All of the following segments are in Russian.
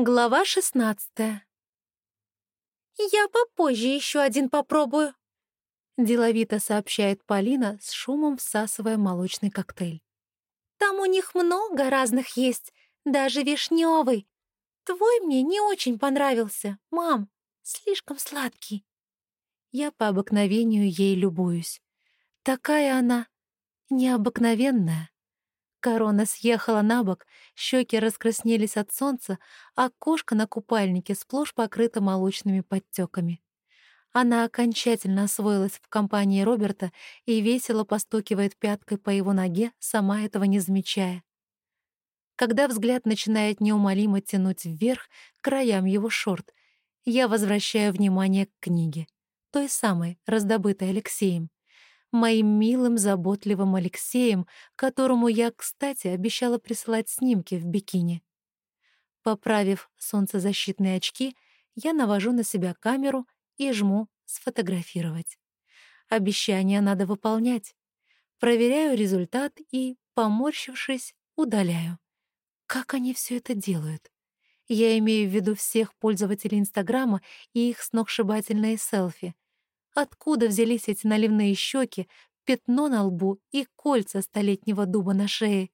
Глава шестнадцатая. «Я попозже еще один попробую», — деловито сообщает Полина, с шумом всасывая молочный коктейль. «Там у них много разных есть, даже вишневый. Твой мне не очень понравился, мам, слишком сладкий». Я по обыкновению ей любуюсь. Такая она необыкновенная. Корона съехала на бок, щеки раскраснелись от солнца, а кошка на купальнике сплошь покрыта молочными подтеками. Она окончательно освоилась в компании Роберта и весело постукивает пяткой по его ноге, сама этого не замечая. Когда взгляд начинает неумолимо тянуть вверх к краям его шорт, я возвращаю внимание к книге, той самой, раздобытой Алексеем моим милым, заботливым Алексеем, которому я, кстати, обещала присылать снимки в бикини. Поправив солнцезащитные очки, я навожу на себя камеру и жму «Сфотографировать». Обещание надо выполнять. Проверяю результат и, поморщившись, удаляю. Как они все это делают? Я имею в виду всех пользователей Инстаграма и их сногсшибательные селфи — Откуда взялись эти наливные щеки, пятно на лбу и кольца столетнего дуба на шее?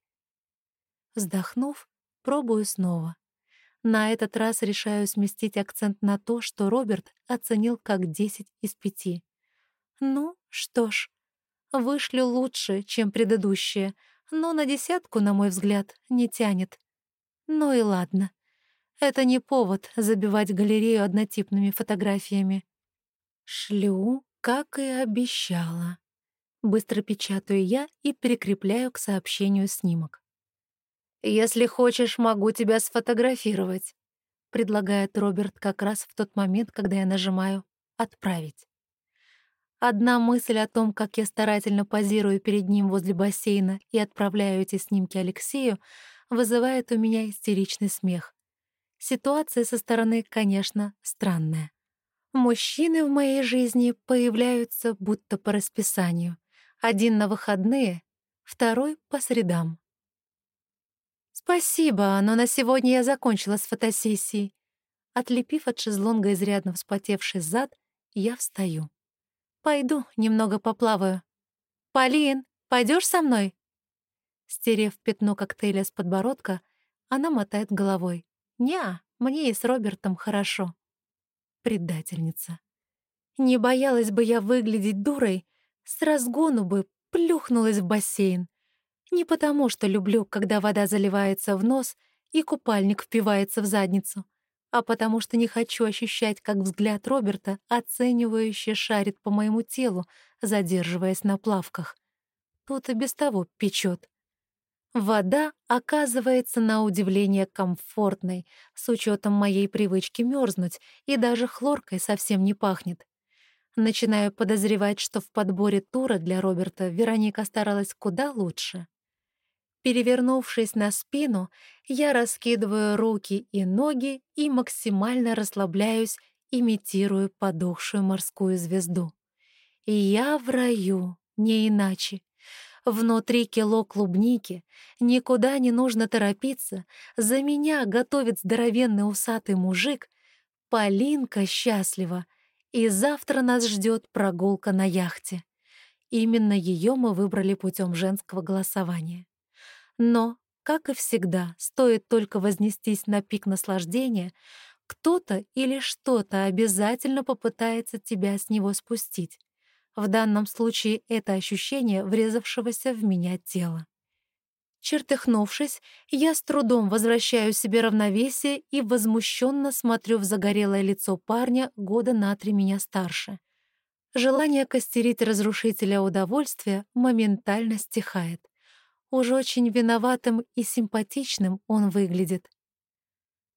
Вздохнув, пробую снова. На этот раз решаю сместить акцент на то, что Роберт оценил как 10 из 5. Ну, что ж, вышли лучше, чем предыдущие, но на десятку, на мой взгляд, не тянет. Ну и ладно. Это не повод забивать галерею однотипными фотографиями. Шлю, как и обещала. Быстро печатаю я и прикрепляю к сообщению снимок. «Если хочешь, могу тебя сфотографировать», — предлагает Роберт как раз в тот момент, когда я нажимаю «Отправить». Одна мысль о том, как я старательно позирую перед ним возле бассейна и отправляю эти снимки Алексею, вызывает у меня истеричный смех. Ситуация со стороны, конечно, странная. Мужчины в моей жизни появляются будто по расписанию. Один на выходные, второй — по средам. «Спасибо, но на сегодня я закончила с фотосессией». Отлепив от шезлонга изрядно вспотевший зад, я встаю. «Пойду немного поплаваю». «Полин, пойдешь со мной?» Стерев пятно коктейля с подбородка, она мотает головой. «Неа, мне и с Робертом хорошо» предательница. Не боялась бы я выглядеть дурой, с разгону бы плюхнулась в бассейн. Не потому, что люблю, когда вода заливается в нос и купальник впивается в задницу, а потому что не хочу ощущать, как взгляд Роберта оценивающе шарит по моему телу, задерживаясь на плавках. Тут и без того печет. Вода оказывается на удивление комфортной, с учетом моей привычки мерзнуть, и даже хлоркой совсем не пахнет. Начинаю подозревать, что в подборе тура для Роберта Вероника старалась куда лучше. Перевернувшись на спину, я раскидываю руки и ноги и максимально расслабляюсь, имитирую подохшую морскую звезду. И я в раю, не иначе. Внутри кило клубники, никуда не нужно торопиться, за меня готовит здоровенный усатый мужик, Полинка счастлива, и завтра нас ждет прогулка на яхте. Именно ее мы выбрали путем женского голосования. Но, как и всегда, стоит только вознестись на пик наслаждения, кто-то или что-то обязательно попытается тебя с него спустить. В данном случае это ощущение врезавшегося в меня тела. Чертыхнувшись, я с трудом возвращаю себе равновесие и возмущенно смотрю в загорелое лицо парня года на три меня старше. Желание костерить разрушителя удовольствия моментально стихает. Уж очень виноватым и симпатичным он выглядит.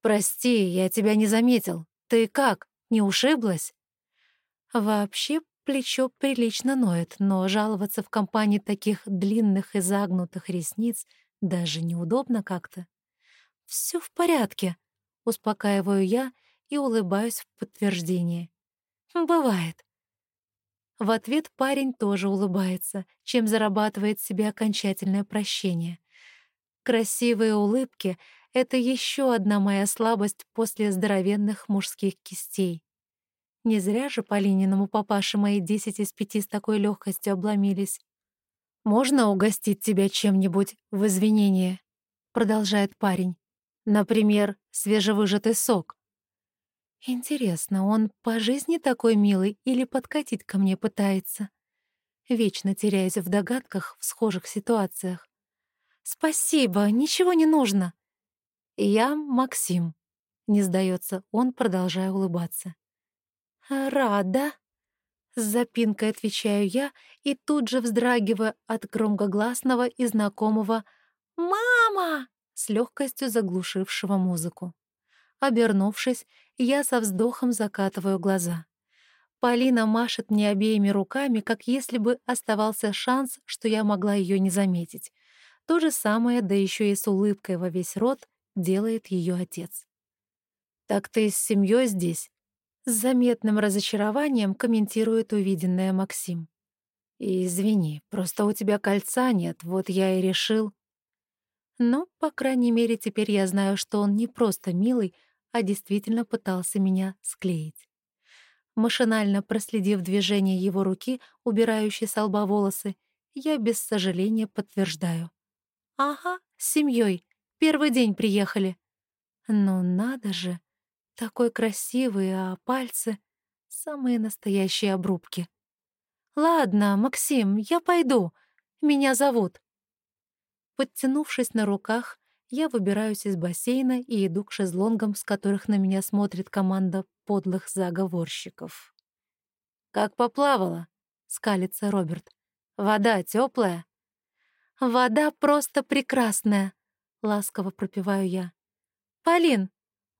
«Прости, я тебя не заметил. Ты как, не ушиблась?» Вообще Плечо прилично ноет, но жаловаться в компании таких длинных и загнутых ресниц даже неудобно как-то. Все в порядке», — успокаиваю я и улыбаюсь в подтверждение. «Бывает». В ответ парень тоже улыбается, чем зарабатывает себе окончательное прощение. Красивые улыбки — Это еще одна моя слабость после здоровенных мужских кистей. Не зря же Полининому папаше мои десять из пяти с такой легкостью обломились. «Можно угостить тебя чем-нибудь в извинение?» — продолжает парень. «Например, свежевыжатый сок». Интересно, он по жизни такой милый или подкатить ко мне пытается? Вечно теряюсь в догадках в схожих ситуациях. «Спасибо, ничего не нужно». «Я Максим», — не сдается он, продолжая улыбаться. «Рада», — с запинкой отвечаю я и тут же вздрагиваю от громкогласного и знакомого «Мама!» с легкостью заглушившего музыку. Обернувшись, я со вздохом закатываю глаза. Полина машет мне обеими руками, как если бы оставался шанс, что я могла ее не заметить. То же самое, да еще и с улыбкой во весь рот, делает ее отец. «Так ты с семьей здесь?» С заметным разочарованием комментирует увиденное Максим. «Извини, просто у тебя кольца нет, вот я и решил...» Но, по крайней мере, теперь я знаю, что он не просто милый, а действительно пытался меня склеить. Машинально проследив движение его руки, убирающей с лба волосы, я без сожаления подтверждаю. «Ага, с семьей. Первый день приехали». «Ну надо же!» Такой красивый, а пальцы — самые настоящие обрубки. «Ладно, Максим, я пойду. Меня зовут». Подтянувшись на руках, я выбираюсь из бассейна и иду к шезлонгам, с которых на меня смотрит команда подлых заговорщиков. «Как поплавала?» — скалится Роберт. «Вода теплая?» «Вода просто прекрасная», — ласково пропеваю я. «Полин,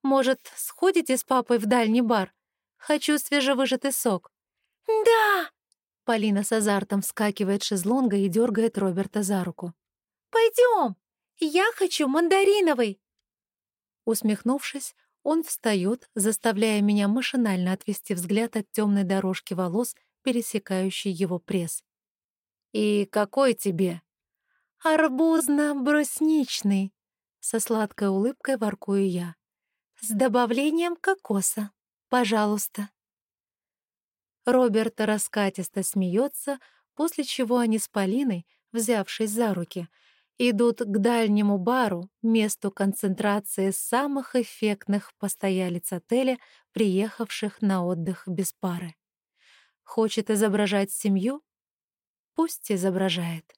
может, сходите с папой в дальний бар? Хочу свежевыжатый сок». «Да!» Полина с азартом вскакивает шезлонга и дергает Роберта за руку. «Пойдем! Я хочу мандариновый!» Усмехнувшись, он встает, заставляя меня машинально отвести взгляд от темной дорожки волос, пересекающей его пресс. «И какой тебе?» «Арбузно-брусничный», — со сладкой улыбкой воркую я. С добавлением кокоса. Пожалуйста. Роберт раскатисто смеется, после чего они с Полиной, взявшись за руки, идут к дальнему бару, месту концентрации самых эффектных постоялиц отеля, приехавших на отдых без пары. Хочет изображать семью? Пусть изображает.